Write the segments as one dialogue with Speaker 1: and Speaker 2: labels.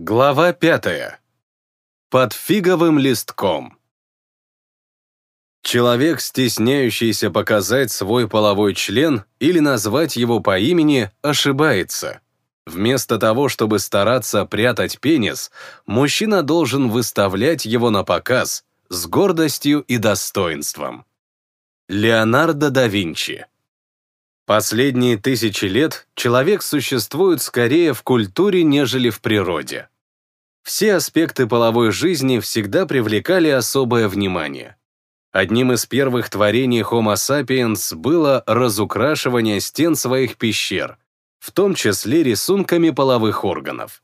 Speaker 1: Глава пятая. Под фиговым листком. Человек, стесняющийся показать свой половой член или назвать его по имени, ошибается. Вместо того, чтобы стараться прятать пенис, мужчина должен выставлять его на показ с гордостью и достоинством. Леонардо да Винчи Последние тысячи лет человек существует скорее в культуре, нежели в природе. Все аспекты половой жизни всегда привлекали особое внимание. Одним из первых творений Homo sapiens было разукрашивание стен своих пещер, в том числе рисунками половых органов.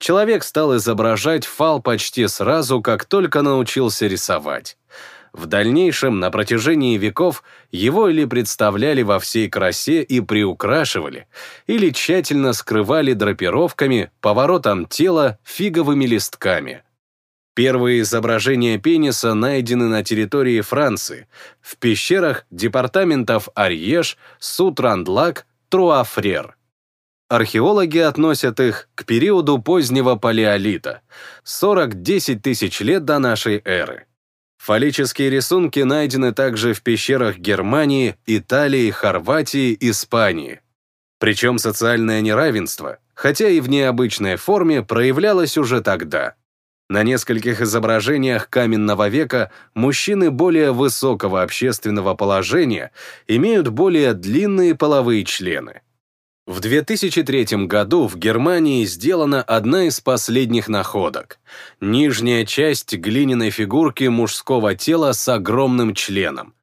Speaker 1: Человек стал изображать фал почти сразу, как только научился рисовать. В дальнейшем, на протяжении веков, его или представляли во всей красе и приукрашивали, или тщательно скрывали драпировками, поворотом тела, фиговыми листками. Первые изображения пениса найдены на территории Франции, в пещерах департаментов Арьеж, Сутрандлак, Труафрер. Археологи относят их к периоду позднего палеолита, 40-10 тысяч лет до нашей эры. Фаллические рисунки найдены также в пещерах Германии, Италии, Хорватии, Испании. Причем социальное неравенство, хотя и в необычной форме, проявлялось уже тогда. На нескольких изображениях каменного века мужчины более высокого общественного положения имеют более длинные половые члены. В 2003 году в Германии сделана одна из последних находок. Нижняя часть глиняной фигурки мужского тела с огромным членом.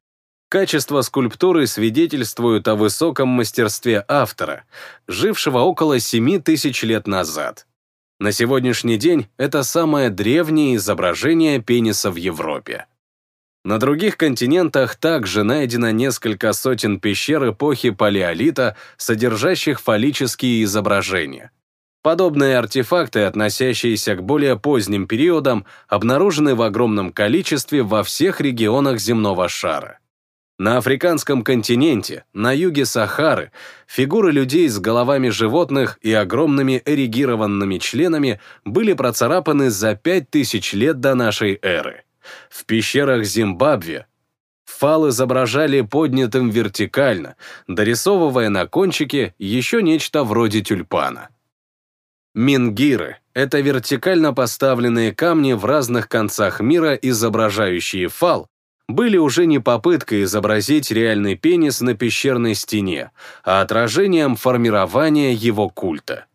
Speaker 1: Качество скульптуры свидетельствуют о высоком мастерстве автора, жившего около 7 тысяч лет назад. На сегодняшний день это самое древнее изображение пениса в Европе. На других континентах также найдено несколько сотен пещер эпохи Палеолита, содержащих фаллические изображения. Подобные артефакты, относящиеся к более поздним периодам, обнаружены в огромном количестве во всех регионах земного шара. На африканском континенте, на юге Сахары, фигуры людей с головами животных и огромными эрегированными членами были процарапаны за 5000 лет до нашей эры. В пещерах Зимбабве фал изображали поднятым вертикально, дорисовывая на кончике еще нечто вроде тюльпана. Мингиры — это вертикально поставленные камни в разных концах мира, изображающие фал, были уже не попыткой изобразить реальный пенис на пещерной стене, а отражением формирования его культа.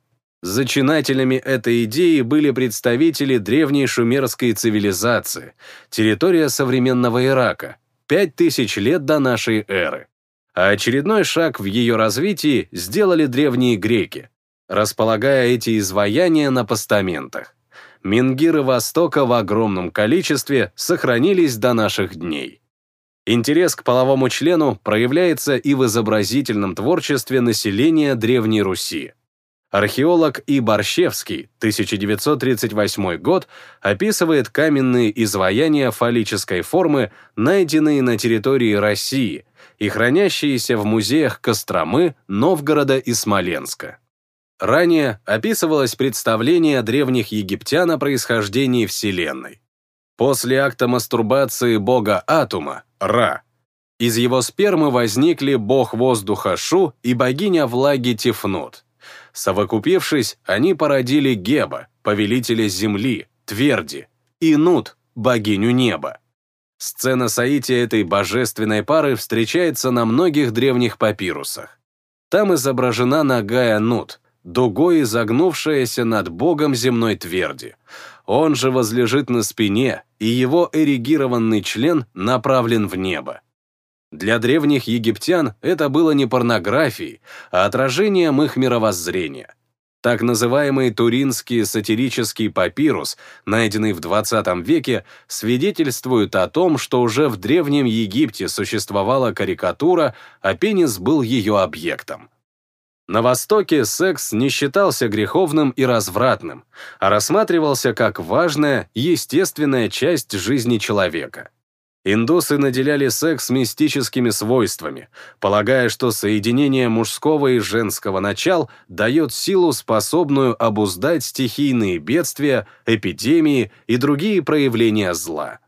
Speaker 1: Зачинателями этой идеи были представители древней шумерской цивилизации, территория современного Ирака, 5000 лет до нашей эры. А очередной шаг в ее развитии сделали древние греки, располагая эти изваяния на постаментах. Мингиры Востока в огромном количестве сохранились до наших дней. Интерес к половому члену проявляется и в изобразительном творчестве населения Древней Руси. Археолог И. Борщевский, 1938 год, описывает каменные изваяния фаллической формы, найденные на территории России и хранящиеся в музеях Костромы, Новгорода и Смоленска. Ранее описывалось представление древних египтян о происхождении Вселенной. После акта мастурбации бога Атума, Ра, из его спермы возникли бог воздуха Шу и богиня влаги Тифнут. Совокупившись, они породили Геба, повелителя земли, Тверди, и Нут, богиню неба. Сцена соития этой божественной пары встречается на многих древних папирусах. Там изображена ногая Нут, дугой изогнувшаяся над богом земной тверди. Он же возлежит на спине, и его эрегированный член направлен в небо. Для древних египтян это было не порнографией, а отражением их мировоззрения. Так называемый туринский сатирический папирус, найденный в 20 веке, свидетельствует о том, что уже в Древнем Египте существовала карикатура, а пенис был ее объектом. На Востоке секс не считался греховным и развратным, а рассматривался как важная, естественная часть жизни человека. Индусы наделяли секс мистическими свойствами, полагая, что соединение мужского и женского начал дает силу, способную обуздать стихийные бедствия, эпидемии и другие проявления зла.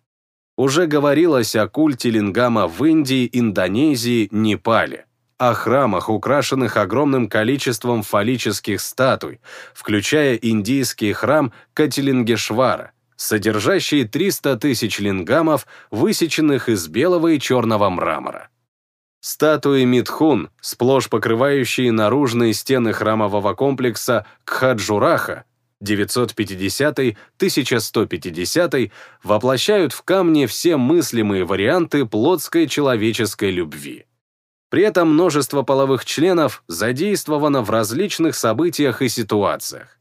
Speaker 1: Уже говорилось о культе лингама в Индии, Индонезии, Непале, о храмах, украшенных огромным количеством фаллических статуй, включая индийский храм Катилингешвара – содержащие 300 тысяч лингамов, высеченных из белого и черного мрамора. Статуи Митхун, сплошь покрывающие наружные стены храмового комплекса Кхаджураха, 950-1150, воплощают в камне все мыслимые варианты плотской человеческой любви. При этом множество половых членов задействовано в различных событиях и ситуациях.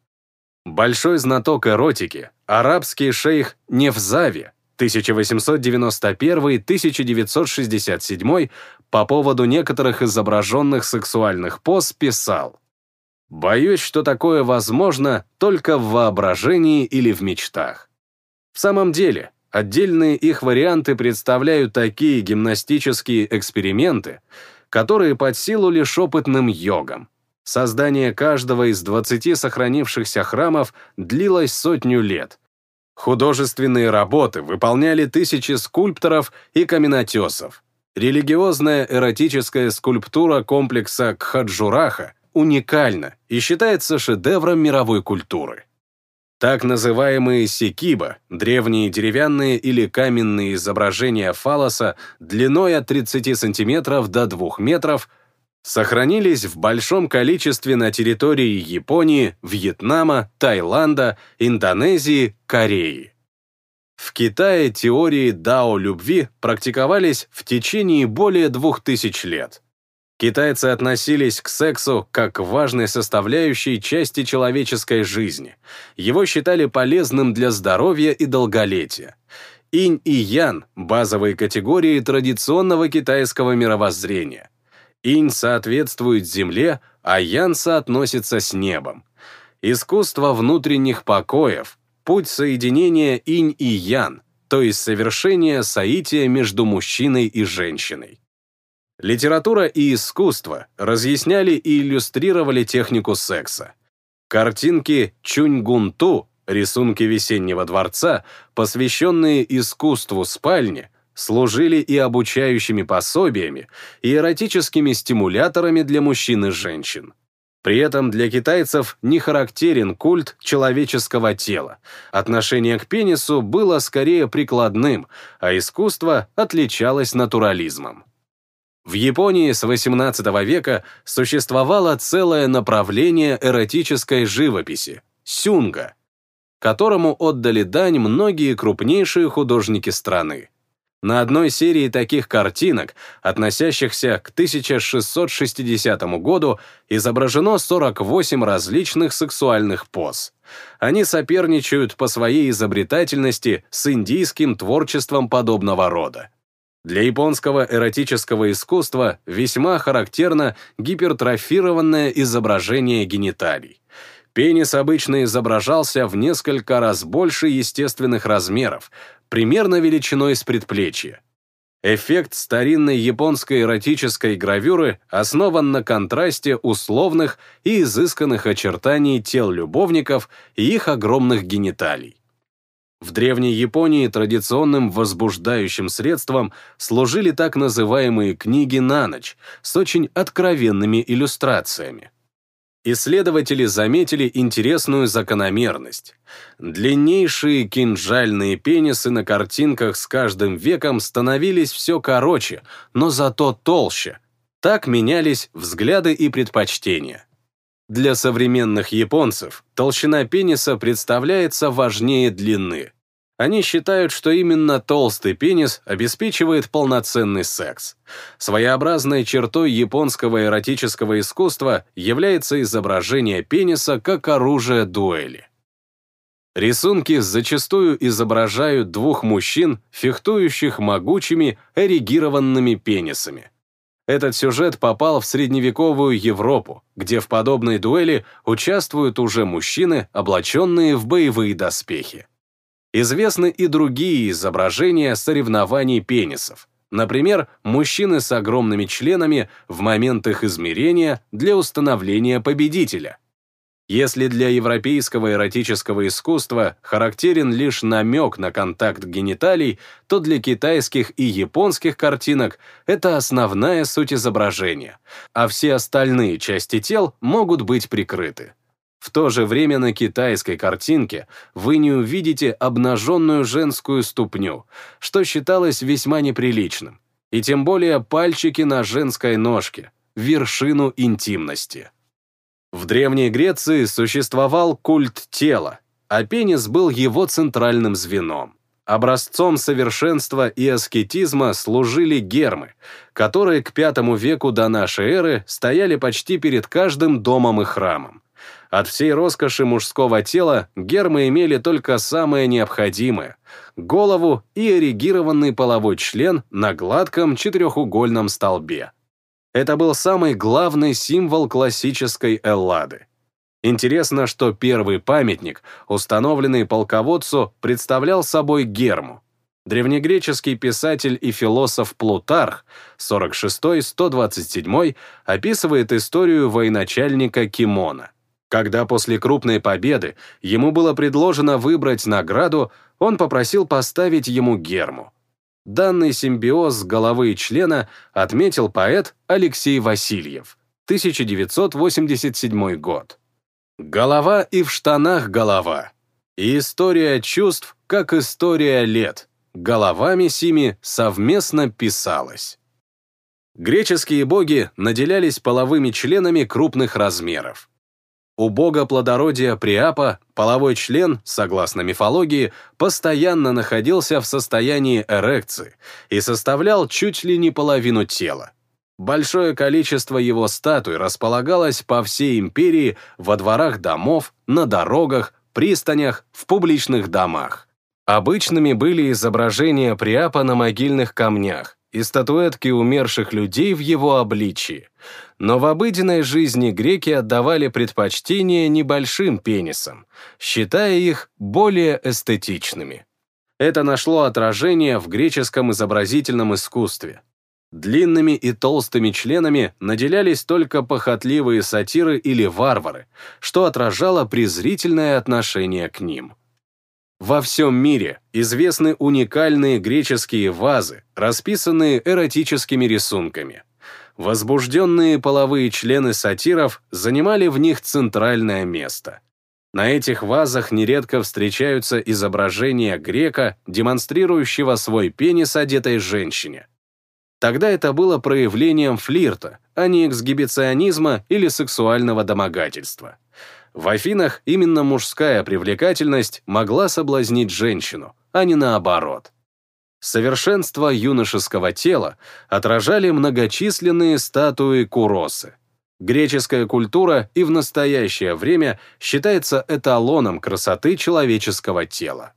Speaker 1: Большой знаток эротики, арабский шейх Невзави, 1891-1967, по поводу некоторых изображенных сексуальных поз писал «Боюсь, что такое возможно только в воображении или в мечтах». В самом деле, отдельные их варианты представляют такие гимнастические эксперименты, которые под силу лишь опытным йогам, Создание каждого из 20 сохранившихся храмов длилось сотню лет. Художественные работы выполняли тысячи скульпторов и каменотесов. Религиозная эротическая скульптура комплекса Кхаджураха уникальна и считается шедевром мировой культуры. Так называемые секиба, древние деревянные или каменные изображения фалоса длиной от 30 сантиметров до 2 метров – сохранились в большом количестве на территории Японии, Вьетнама, Таиланда, Индонезии, Кореи. В Китае теории дао любви практиковались в течение более двух тысяч лет. Китайцы относились к сексу как к важной составляющей части человеческой жизни. Его считали полезным для здоровья и долголетия. Инь и ян – базовые категории традиционного китайского мировоззрения – Инь соответствует земле, а Ян соотносится с небом. Искусство внутренних покоев — путь соединения Инь и Ян, то есть совершения соития между мужчиной и женщиной. Литература и искусство разъясняли и иллюстрировали технику секса. Картинки Чуньгунту, рисунки весеннего дворца, посвященные искусству спальни, служили и обучающими пособиями, и эротическими стимуляторами для мужчин и женщин. При этом для китайцев не характерен культ человеческого тела. Отношение к пенису было скорее прикладным, а искусство отличалось натурализмом. В Японии с XVIII века существовало целое направление эротической живописи – сюнга, которому отдали дань многие крупнейшие художники страны. На одной серии таких картинок, относящихся к 1660 году, изображено 48 различных сексуальных поз. Они соперничают по своей изобретательности с индийским творчеством подобного рода. Для японского эротического искусства весьма характерно гипертрофированное изображение гениталий. Пенис обычно изображался в несколько раз больше естественных размеров, примерно величиной с предплечья. Эффект старинной японской эротической гравюры основан на контрасте условных и изысканных очертаний тел любовников и их огромных гениталий. В Древней Японии традиционным возбуждающим средством служили так называемые книги на ночь с очень откровенными иллюстрациями исследователи заметили интересную закономерность. Длиннейшие кинжальные пенисы на картинках с каждым веком становились все короче, но зато толще. Так менялись взгляды и предпочтения. Для современных японцев толщина пениса представляется важнее длины. Они считают, что именно толстый пенис обеспечивает полноценный секс. Своеобразной чертой японского эротического искусства является изображение пениса как оружие дуэли. Рисунки зачастую изображают двух мужчин, фехтующих могучими, эрегированными пенисами. Этот сюжет попал в средневековую Европу, где в подобной дуэли участвуют уже мужчины, облаченные в боевые доспехи. Известны и другие изображения соревнований пенисов. Например, мужчины с огромными членами в момент их измерения для установления победителя. Если для европейского эротического искусства характерен лишь намек на контакт гениталий, то для китайских и японских картинок это основная суть изображения, а все остальные части тел могут быть прикрыты. В то же время на китайской картинке вы не увидите обнаженную женскую ступню, что считалось весьма неприличным, и тем более пальчики на женской ножке, вершину интимности. В Древней Греции существовал культ тела, а пенис был его центральным звеном. Образцом совершенства и аскетизма служили гермы, которые к V веку до нашей эры стояли почти перед каждым домом и храмом. От всей роскоши мужского тела гермы имели только самое необходимое — голову и эрегированный половой член на гладком четырехугольном столбе. Это был самый главный символ классической Эллады. Интересно, что первый памятник, установленный полководцу, представлял собой герму. Древнегреческий писатель и философ Плутарх 46-127 описывает историю военачальника Кимона. Когда после крупной победы ему было предложено выбрать награду, он попросил поставить ему герму. Данный симбиоз головы и члена отметил поэт Алексей Васильев, 1987 год. Голова и в штанах голова. И история чувств, как история лет. Головами сими совместно писалась. Греческие боги наделялись половыми членами крупных размеров. У бога плодородия Приапа половой член, согласно мифологии, постоянно находился в состоянии эрекции и составлял чуть ли не половину тела. Большое количество его статуй располагалось по всей империи во дворах домов, на дорогах, пристанях, в публичных домах. Обычными были изображения Приапа на могильных камнях, и статуэтки умерших людей в его обличии. Но в обыденной жизни греки отдавали предпочтение небольшим пенисам, считая их более эстетичными. Это нашло отражение в греческом изобразительном искусстве. Длинными и толстыми членами наделялись только похотливые сатиры или варвары, что отражало презрительное отношение к ним. Во всем мире известны уникальные греческие вазы, расписанные эротическими рисунками. Возбужденные половые члены сатиров занимали в них центральное место. На этих вазах нередко встречаются изображения грека, демонстрирующего свой пенис одетой женщине. Тогда это было проявлением флирта, а не эксгибиционизма или сексуального домогательства. В Афинах именно мужская привлекательность могла соблазнить женщину, а не наоборот. Совершенство юношеского тела отражали многочисленные статуи Куросы. Греческая культура и в настоящее время считается эталоном красоты человеческого тела.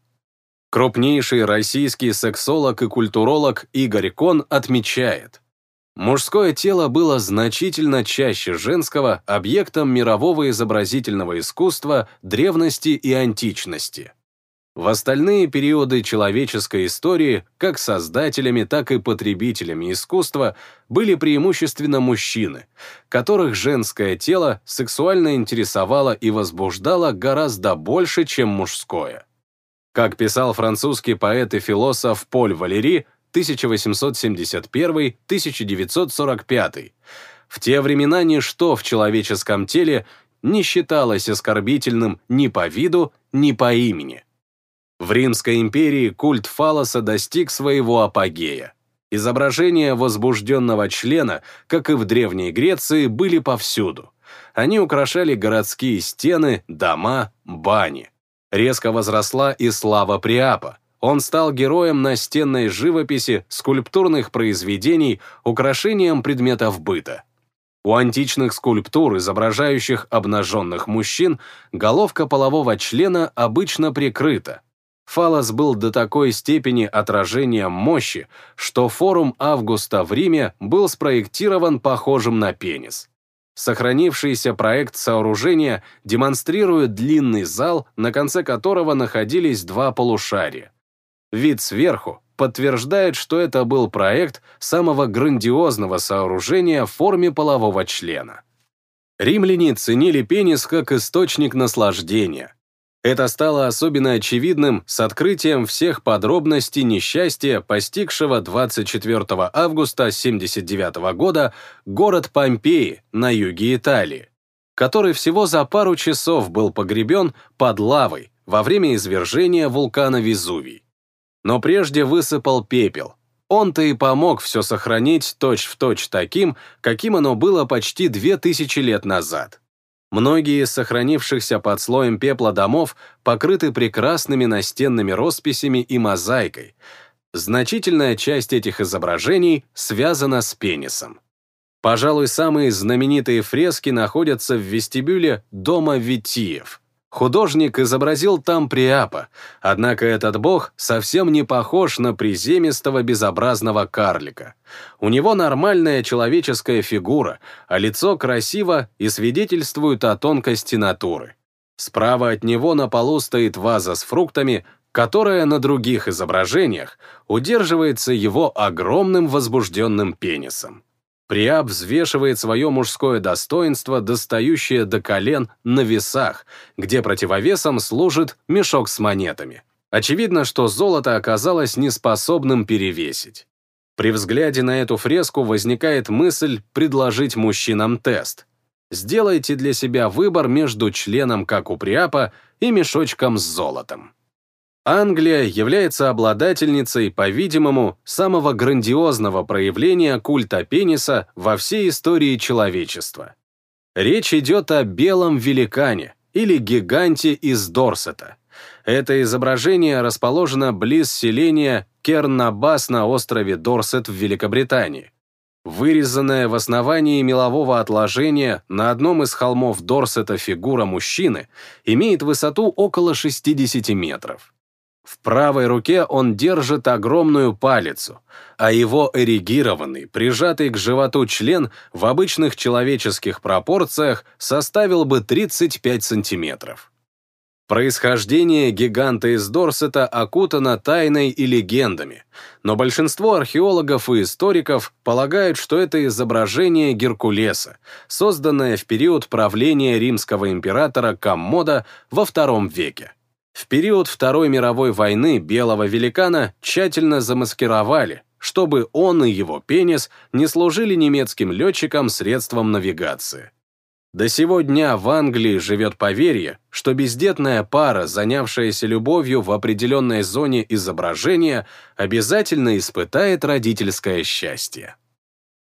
Speaker 1: Крупнейший российский сексолог и культуролог Игорь Кон отмечает, Мужское тело было значительно чаще женского объектом мирового изобразительного искусства древности и античности. В остальные периоды человеческой истории как создателями, так и потребителями искусства были преимущественно мужчины, которых женское тело сексуально интересовало и возбуждало гораздо больше, чем мужское. Как писал французский поэт и философ Поль Валери, 1871-1945. В те времена ничто в человеческом теле не считалось оскорбительным ни по виду, ни по имени. В Римской империи культ фалоса достиг своего апогея. Изображения возбужденного члена, как и в Древней Греции, были повсюду. Они украшали городские стены, дома, бани. Резко возросла и слава Приапа, он стал героем настенной живописи, скульптурных произведений, украшением предметов быта. У античных скульптур, изображающих обнаженных мужчин, головка полового члена обычно прикрыта. Фалос был до такой степени отражением мощи, что форум Августа в Риме был спроектирован похожим на пенис. Сохранившийся проект сооружения демонстрирует длинный зал, на конце которого находились два полушария. Вид сверху подтверждает, что это был проект самого грандиозного сооружения в форме полового члена. Римляне ценили пенис как источник наслаждения. Это стало особенно очевидным с открытием всех подробностей несчастья, постигшего 24 августа 79 года город Помпеи на юге Италии, который всего за пару часов был погребен под лавой во время извержения вулкана Везувий. Но прежде высыпал пепел. Он-то и помог все сохранить точь-в-точь точь таким, каким оно было почти две тысячи лет назад. Многие из сохранившихся под слоем пепла домов покрыты прекрасными настенными росписями и мозаикой. Значительная часть этих изображений связана с пенисом. Пожалуй, самые знаменитые фрески находятся в вестибюле дома Витиев – Художник изобразил там Приапа, однако этот бог совсем не похож на приземистого безобразного карлика. У него нормальная человеческая фигура, а лицо красиво и свидетельствует о тонкости натуры. Справа от него на полу стоит ваза с фруктами, которая на других изображениях удерживается его огромным возбужденным пенисом. Приап взвешивает свое мужское достоинство, достающее до колен, на весах, где противовесом служит мешок с монетами. Очевидно, что золото оказалось неспособным перевесить. При взгляде на эту фреску возникает мысль предложить мужчинам тест. Сделайте для себя выбор между членом, как у Приапа, и мешочком с золотом. Англия является обладательницей, по-видимому, самого грандиозного проявления культа пениса во всей истории человечества. Речь идет о белом великане или гиганте из Дорсета. Это изображение расположено близ селения Кернабас на острове Дорсет в Великобритании. Вырезанная в основании мелового отложения на одном из холмов Дорсета фигура мужчины имеет высоту около 60 метров. В правой руке он держит огромную палицу, а его эрегированный, прижатый к животу член в обычных человеческих пропорциях составил бы 35 сантиметров. Происхождение гиганта из Дорсета окутано тайной и легендами, но большинство археологов и историков полагают, что это изображение Геркулеса, созданное в период правления римского императора Коммода во II веке. В период Второй мировой войны белого великана тщательно замаскировали, чтобы он и его пенис не служили немецким летчикам средством навигации. До сего дня в Англии живет поверье, что бездетная пара, занявшаяся любовью в определенной зоне изображения, обязательно испытает родительское счастье.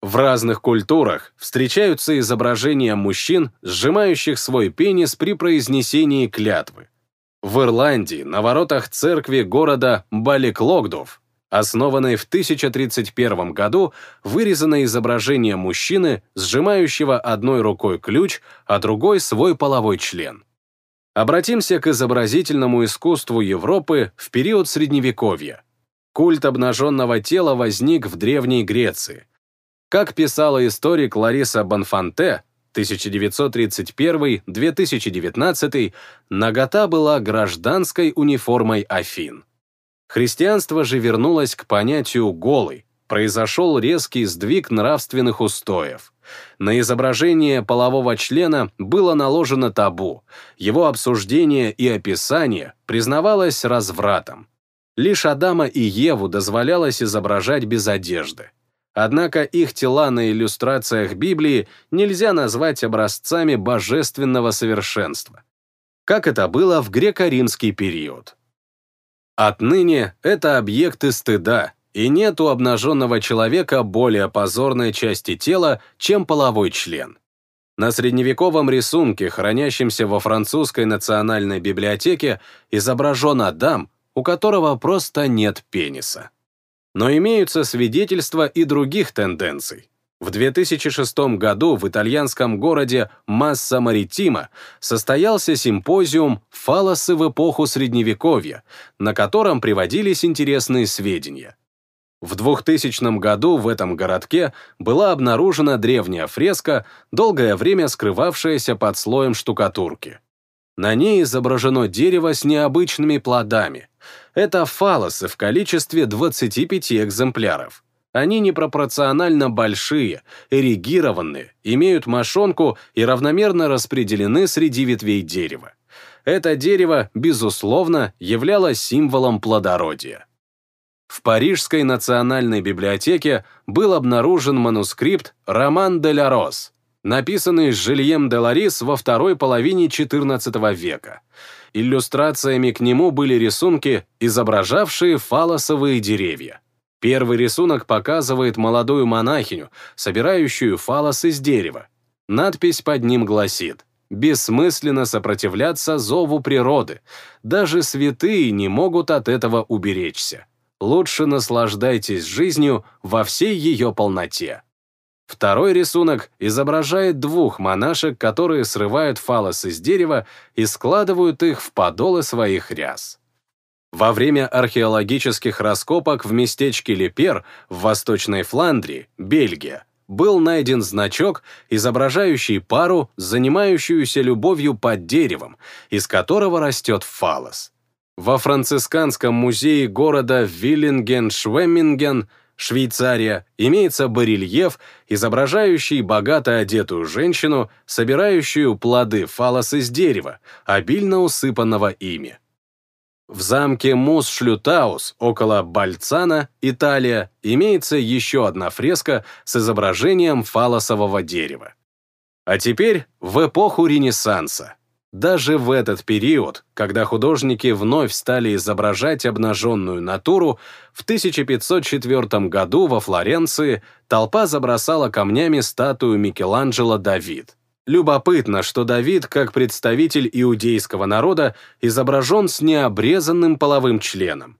Speaker 1: В разных культурах встречаются изображения мужчин, сжимающих свой пенис при произнесении клятвы. В Ирландии, на воротах церкви города Баликлогдов, основанной в 1031 году, вырезано изображение мужчины, сжимающего одной рукой ключ, а другой свой половой член. Обратимся к изобразительному искусству Европы в период Средневековья. Культ обнаженного тела возник в Древней Греции. Как писала историк Лариса Бонфанте, 1931-2019 нагота была гражданской униформой Афин. Христианство же вернулось к понятию «голый», произошел резкий сдвиг нравственных устоев. На изображение полового члена было наложено табу, его обсуждение и описание признавалось развратом. Лишь Адама и Еву дозволялось изображать без одежды. Однако их тела на иллюстрациях Библии нельзя назвать образцами божественного совершенства, как это было в греко-римский период. Отныне это объекты стыда, и нет у обнаженного человека более позорной части тела, чем половой член. На средневековом рисунке, хранящемся во французской национальной библиотеке, изображен Адам, у которого просто нет пениса. Но имеются свидетельства и других тенденций. В 2006 году в итальянском городе Масса Маритима состоялся симпозиум «Фалосы в эпоху Средневековья», на котором приводились интересные сведения. В 2000 году в этом городке была обнаружена древняя фреска, долгое время скрывавшаяся под слоем штукатурки. На ней изображено дерево с необычными плодами. Это фалосы в количестве 25 экземпляров. Они непропорционально большие, эрегированные, имеют мошонку и равномерно распределены среди ветвей дерева. Это дерево, безусловно, являлось символом плодородия. В Парижской национальной библиотеке был обнаружен манускрипт «Роман де ла Рос», написанный Жильем де Ларис во второй половине XIV века. Иллюстрациями к нему были рисунки, изображавшие фалосовые деревья. Первый рисунок показывает молодую монахиню, собирающую фалос из дерева. Надпись под ним гласит «Бессмысленно сопротивляться зову природы. Даже святые не могут от этого уберечься» лучше наслаждайтесь жизнью во всей ее полноте. Второй рисунок изображает двух монашек, которые срывают фалос из дерева и складывают их в подолы своих ряс. Во время археологических раскопок в местечке Лепер в Восточной Фландрии, Бельгия, был найден значок, изображающий пару, занимающуюся любовью под деревом, из которого растет фалос. Во францисканском музее города Виллинген-Швемминген, Швейцария, имеется барельеф, изображающий богато одетую женщину, собирающую плоды фалос из дерева, обильно усыпанного ими. В замке Мус-Шлютаус, около Бальцана, Италия, имеется еще одна фреска с изображением фалосового дерева. А теперь в эпоху Ренессанса. Даже в этот период, когда художники вновь стали изображать обнаженную натуру, в 1504 году во Флоренции толпа забросала камнями статую Микеланджело «Давид». Любопытно, что Давид, как представитель иудейского народа, изображен с необрезанным половым членом.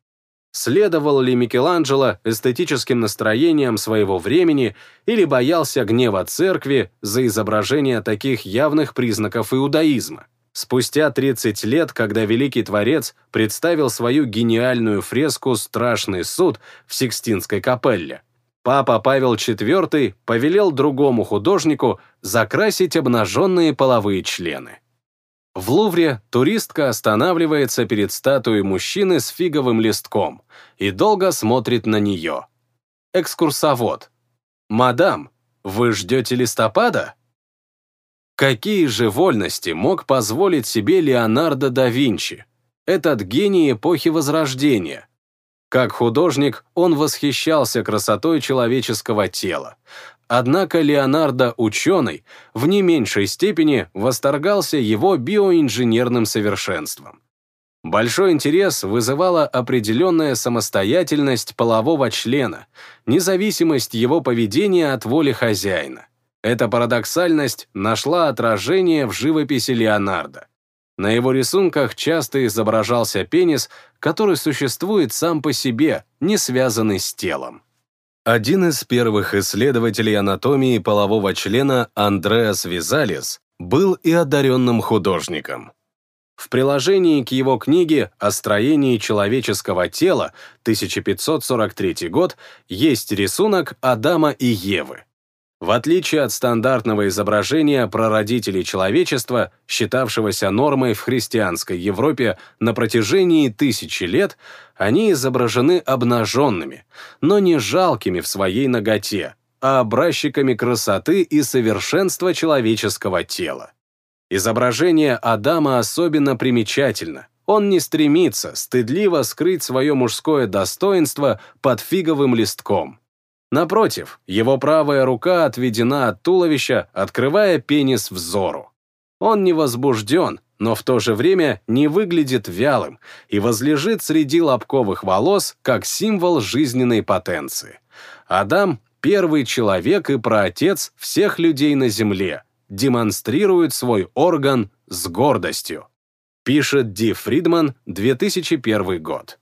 Speaker 1: Следовал ли Микеланджело эстетическим настроениям своего времени или боялся гнева церкви за изображение таких явных признаков иудаизма? Спустя 30 лет, когда Великий Творец представил свою гениальную фреску «Страшный суд» в Сикстинской капелле, папа Павел IV повелел другому художнику закрасить обнаженные половые члены. В Лувре туристка останавливается перед статуей мужчины с фиговым листком и долго смотрит на нее. Экскурсовод. «Мадам, вы ждете листопада?» Какие же вольности мог позволить себе Леонардо да Винчи, этот гений эпохи Возрождения? Как художник он восхищался красотой человеческого тела. Однако Леонардо ученый в не меньшей степени восторгался его биоинженерным совершенством. Большой интерес вызывала определенная самостоятельность полового члена, независимость его поведения от воли хозяина. Эта парадоксальность нашла отражение в живописи Леонардо. На его рисунках часто изображался пенис, который существует сам по себе, не связанный с телом. Один из первых исследователей анатомии полового члена Андреас Визалис был и одаренным художником. В приложении к его книге «О строении человеческого тела» 1543 год есть рисунок Адама и Евы. В отличие от стандартного изображения прародителей человечества, считавшегося нормой в христианской Европе на протяжении тысячи лет, они изображены обнаженными, но не жалкими в своей ноготе, а образчиками красоты и совершенства человеческого тела. Изображение Адама особенно примечательно. Он не стремится стыдливо скрыть свое мужское достоинство под фиговым листком. Напротив, его правая рука отведена от туловища, открывая пенис взору. Он не возбужден, но в то же время не выглядит вялым и возлежит среди лобковых волос как символ жизненной потенции. Адам — первый человек и праотец всех людей на Земле, демонстрирует свой орган с гордостью. Пишет Ди Фридман, 2001 год.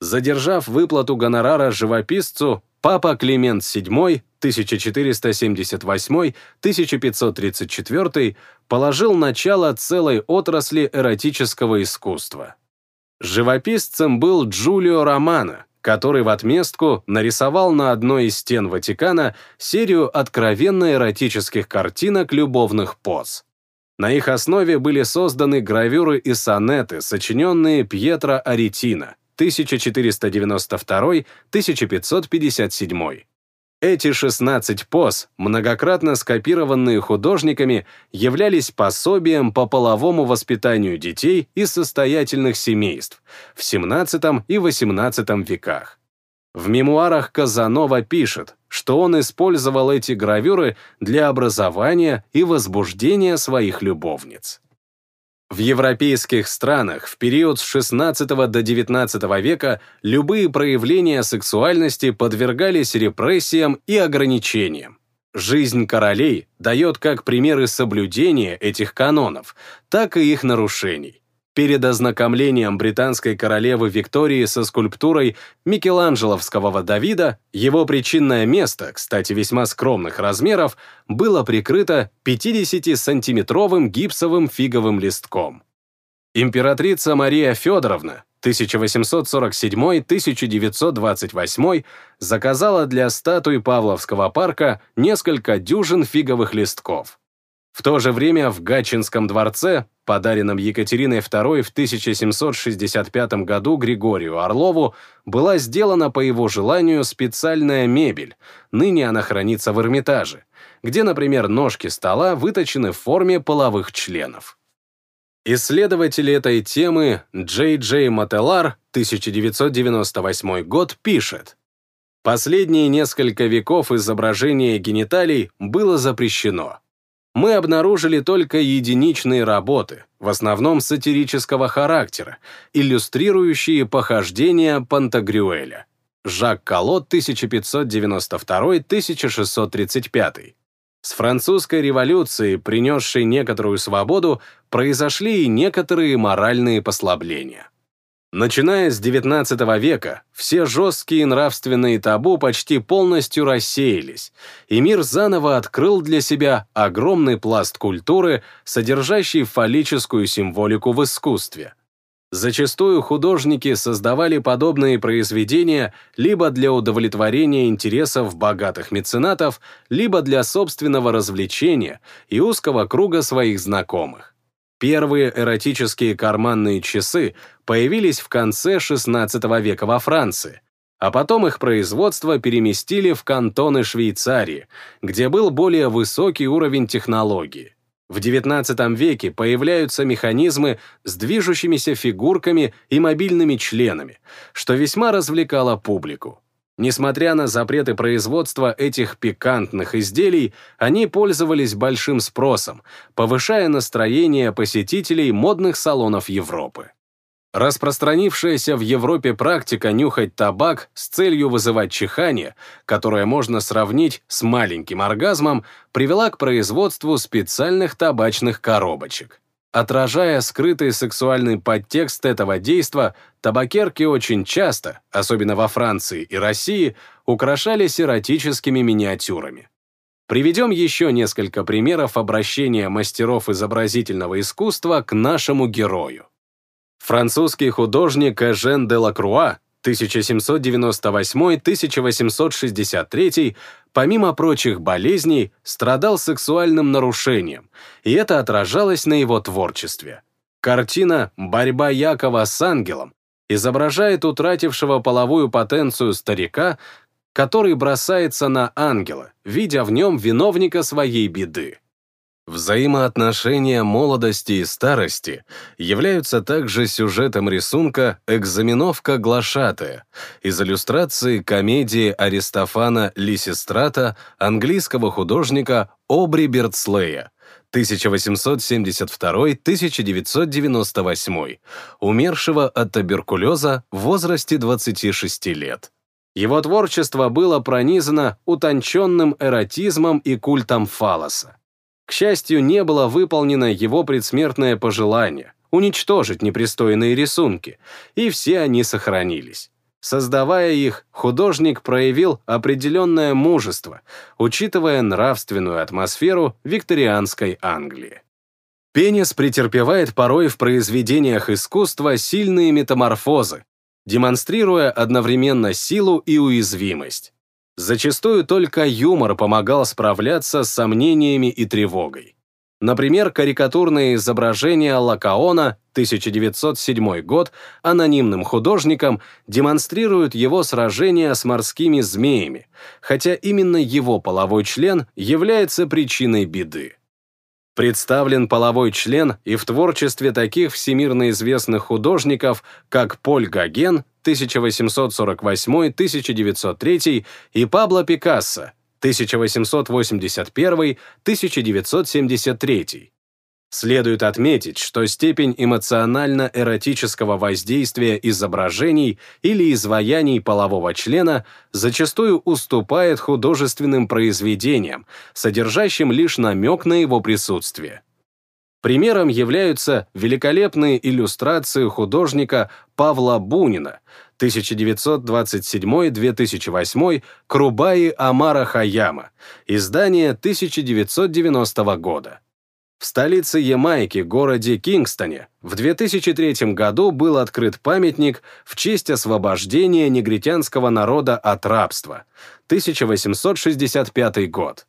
Speaker 1: Задержав выплату гонорара живописцу, Папа Климент VII 1478-1534 положил начало целой отрасли эротического искусства. Живописцем был Джулио Романо, который в отместку нарисовал на одной из стен Ватикана серию откровенно эротических картинок любовных поз. На их основе были созданы гравюры и сонеты, сочиненные Пьетро Аретино 1492-1557. Эти 16 поз, многократно скопированные художниками, являлись пособием по половому воспитанию детей из состоятельных семейств в XVII и XVIII веках. В мемуарах Казанова пишет, что он использовал эти гравюры для образования и возбуждения своих любовниц. В европейских странах в период с XVI до XIX века любые проявления сексуальности подвергались репрессиям и ограничениям. Жизнь королей дает как примеры соблюдения этих канонов, так и их нарушений. Перед ознакомлением британской королевы Виктории со скульптурой Микеланджеловского Давида его причинное место, кстати, весьма скромных размеров, было прикрыто 50-сантиметровым гипсовым фиговым листком. Императрица Мария Федоровна 1847-1928 заказала для статуи Павловского парка несколько дюжин фиговых листков. В то же время в Гатчинском дворце, подаренном Екатериной II в 1765 году Григорию Орлову, была сделана по его желанию специальная мебель, ныне она хранится в Эрмитаже, где, например, ножки стола выточены в форме половых членов. Исследователь этой темы Джей Джей Мателлар, 1998 год, пишет, Последние несколько веков изображение гениталий было запрещено мы обнаружили только единичные работы, в основном сатирического характера, иллюстрирующие похождения Пантагрюэля. Жак Колот, 1592-1635. С французской революцией, принесшей некоторую свободу, произошли и некоторые моральные послабления. Начиная с XIX века, все жесткие нравственные табу почти полностью рассеялись, и мир заново открыл для себя огромный пласт культуры, содержащий фаллическую символику в искусстве. Зачастую художники создавали подобные произведения либо для удовлетворения интересов богатых меценатов, либо для собственного развлечения и узкого круга своих знакомых. Первые эротические карманные часы появились в конце XVI века во Франции, а потом их производство переместили в кантоны Швейцарии, где был более высокий уровень технологии. В XIX веке появляются механизмы с движущимися фигурками и мобильными членами, что весьма развлекало публику. Несмотря на запреты производства этих пикантных изделий, они пользовались большим спросом, повышая настроение посетителей модных салонов Европы. Распространившаяся в Европе практика нюхать табак с целью вызывать чихание, которое можно сравнить с маленьким оргазмом, привела к производству специальных табачных коробочек. Отражая скрытый сексуальный подтекст этого действа, табакерки очень часто, особенно во Франции и России, украшались эротическими миниатюрами. Приведем еще несколько примеров обращения мастеров изобразительного искусства к нашему герою. Французский художник Эжен де Лакруа 1798-1863, помимо прочих болезней, страдал сексуальным нарушением, и это отражалось на его творчестве. Картина «Борьба Якова с ангелом» изображает утратившего половую потенцию старика, который бросается на ангела, видя в нем виновника своей беды. Взаимоотношения молодости и старости являются также сюжетом рисунка «Экзаменовка глашатая» из иллюстрации комедии Аристофана Лисистрата английского художника Обри Бертслея 1872-1998, умершего от туберкулеза в возрасте 26 лет. Его творчество было пронизано утонченным эротизмом и культом фалоса. К счастью, не было выполнено его предсмертное пожелание — уничтожить непристойные рисунки, и все они сохранились. Создавая их, художник проявил определенное мужество, учитывая нравственную атмосферу викторианской Англии. Пенис претерпевает порой в произведениях искусства сильные метаморфозы, демонстрируя одновременно силу и уязвимость. Зачастую только юмор помогал справляться с сомнениями и тревогой. Например, карикатурное изображение Лакаона, 1907 год, анонимным художником демонстрирует его сражение с морскими змеями, хотя именно его половой член является причиной беды. Представлен половой член и в творчестве таких всемирно известных художников, как Поль Гоген, 1848-1903 и Пабло Пикассо, 1881-1973. Следует отметить, что степень эмоционально-эротического воздействия изображений или изваяний полового члена зачастую уступает художественным произведениям, содержащим лишь намек на его присутствие. Примером являются великолепные иллюстрации художника Павла Бунина 1927-2008 Крубаи Амара Хаяма, издание 1990 года. В столице Ямайки, городе Кингстоне, в 2003 году был открыт памятник в честь освобождения негритянского народа от рабства, 1865 год.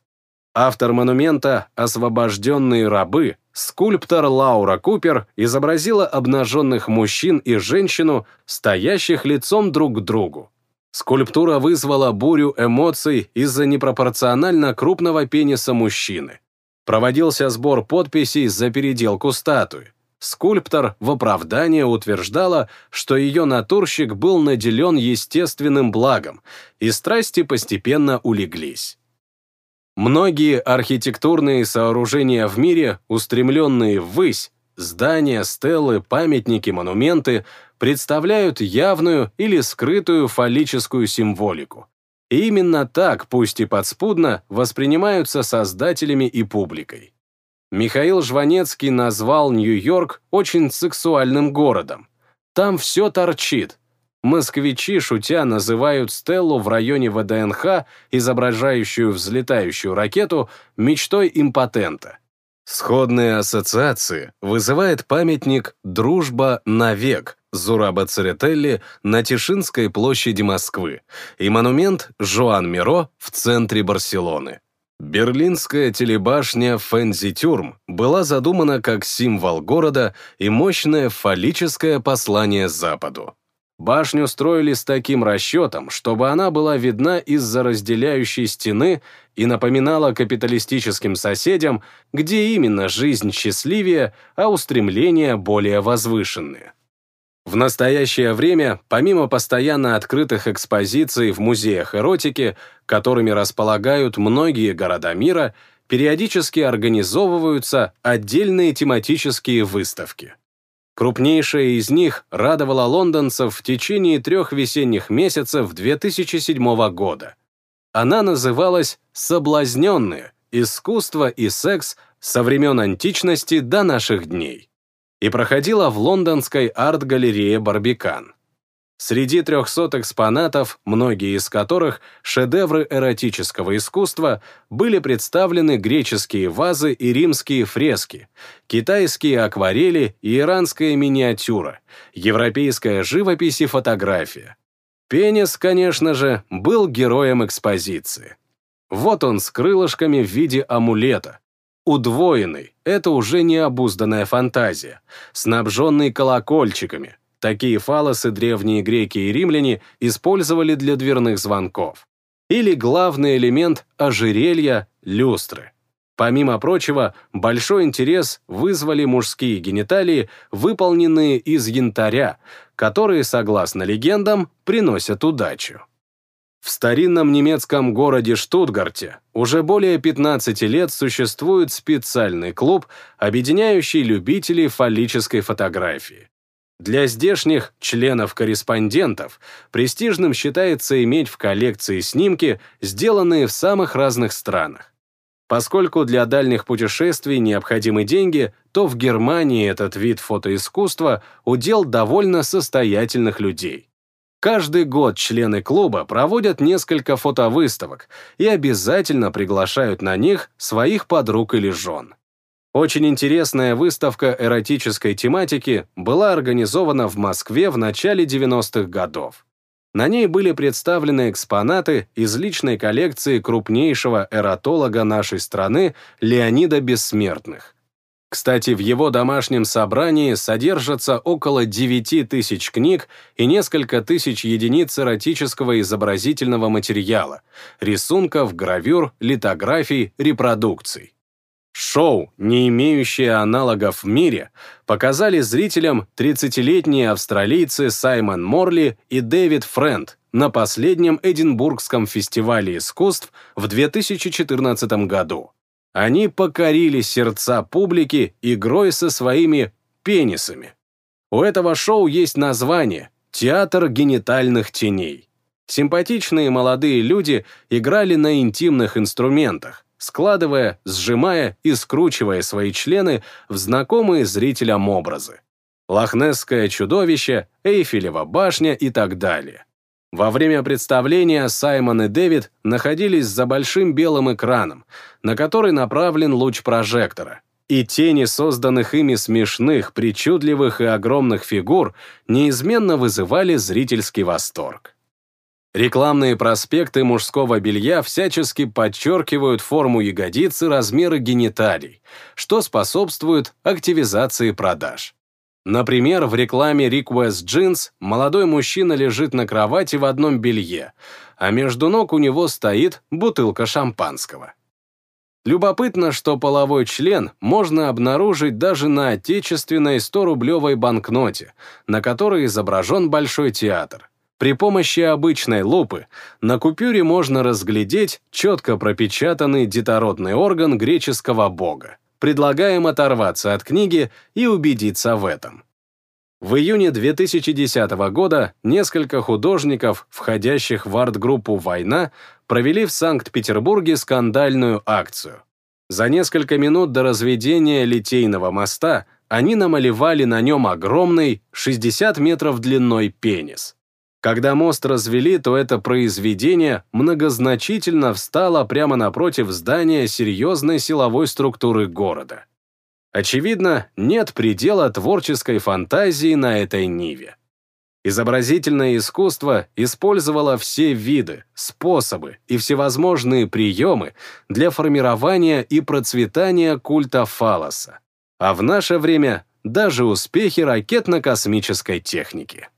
Speaker 1: Автор монумента «Освобожденные рабы», скульптор Лаура Купер изобразила обнаженных мужчин и женщину, стоящих лицом друг к другу. Скульптура вызвала бурю эмоций из-за непропорционально крупного пениса мужчины. Проводился сбор подписей за переделку статуи. Скульптор в оправдание утверждала, что ее натурщик был наделен естественным благом, и страсти постепенно улеглись. Многие архитектурные сооружения в мире, устремленные ввысь, здания, стелы, памятники, монументы, представляют явную или скрытую фаллическую символику. И именно так, пусть и подспудно, воспринимаются создателями и публикой. Михаил Жванецкий назвал Нью-Йорк очень сексуальным городом. Там все торчит. Москвичи, шутя, называют Стеллу в районе ВДНХ, изображающую взлетающую ракету, мечтой импотента. Сходные ассоциации вызывает памятник «Дружба навек» Зураба Церетелли на Тишинской площади Москвы и монумент Жуан Миро в центре Барселоны. Берлинская телебашня Фензитюрм была задумана как символ города и мощное фаллическое послание Западу. Башню строили с таким расчетом, чтобы она была видна из-за разделяющей стены и напоминала капиталистическим соседям, где именно жизнь счастливее, а устремления более возвышенные. В настоящее время, помимо постоянно открытых экспозиций в музеях эротики, которыми располагают многие города мира, периодически организовываются отдельные тематические выставки. Крупнейшая из них радовала лондонцев в течение трех весенних месяцев 2007 года. Она называлась «Соблазненные. Искусство и секс со времен античности до наших дней» и проходила в лондонской арт-галерее «Барбикан». Среди 300 экспонатов, многие из которых шедевры эротического искусства, были представлены греческие вазы и римские фрески, китайские акварели и иранская миниатюра, европейская живопись и фотография. Пенис, конечно же, был героем экспозиции. Вот он с крылышками в виде амулета, Удвоенный — это уже необузданная фантазия, снабженный колокольчиками. Такие фалосы древние греки и римляне использовали для дверных звонков. Или главный элемент ожерелья — люстры. Помимо прочего, большой интерес вызвали мужские гениталии, выполненные из янтаря, которые, согласно легендам, приносят удачу. В старинном немецком городе Штутгарте уже более 15 лет существует специальный клуб, объединяющий любителей фаллической фотографии. Для здешних членов-корреспондентов престижным считается иметь в коллекции снимки, сделанные в самых разных странах. Поскольку для дальних путешествий необходимы деньги, то в Германии этот вид фотоискусства удел довольно состоятельных людей. Каждый год члены клуба проводят несколько фотовыставок и обязательно приглашают на них своих подруг или жен. Очень интересная выставка эротической тематики была организована в Москве в начале 90-х годов. На ней были представлены экспонаты из личной коллекции крупнейшего эротолога нашей страны Леонида Бессмертных. Кстати, в его домашнем собрании содержатся около 9 тысяч книг и несколько тысяч единиц эротического изобразительного материала, рисунков, гравюр, литографий, репродукций. Шоу, не имеющее аналогов в мире, показали зрителям 30-летние австралийцы Саймон Морли и Дэвид Френд на последнем Эдинбургском фестивале искусств в 2014 году. Они покорили сердца публики игрой со своими пенисами. У этого шоу есть название «Театр генитальных теней». Симпатичные молодые люди играли на интимных инструментах, складывая, сжимая и скручивая свои члены в знакомые зрителям образы. Лохнесское чудовище, Эйфелева башня и так далее. Во время представления Саймон и Дэвид находились за большим белым экраном, на который направлен луч прожектора, и тени созданных ими смешных, причудливых и огромных фигур неизменно вызывали зрительский восторг. Рекламные проспекты мужского белья всячески подчеркивают форму ягодиц и размеры гениталий, что способствует активизации продаж. Например, в рекламе Request Jeans молодой мужчина лежит на кровати в одном белье, а между ног у него стоит бутылка шампанского. Любопытно, что половой член можно обнаружить даже на отечественной 100-рублевой банкноте, на которой изображен Большой театр. При помощи обычной лупы на купюре можно разглядеть четко пропечатанный детородный орган греческого бога. Предлагаем оторваться от книги и убедиться в этом. В июне 2010 года несколько художников, входящих в арт-группу «Война», провели в Санкт-Петербурге скандальную акцию. За несколько минут до разведения Литейного моста они намалевали на нем огромный, 60 метров длиной пенис. Когда мост развели, то это произведение многозначительно встало прямо напротив здания серьезной силовой структуры города. Очевидно, нет предела творческой фантазии на этой ниве. Изобразительное искусство использовало все виды, способы и всевозможные приемы для формирования и процветания культа фалоса, а в наше время даже успехи ракетно-космической техники.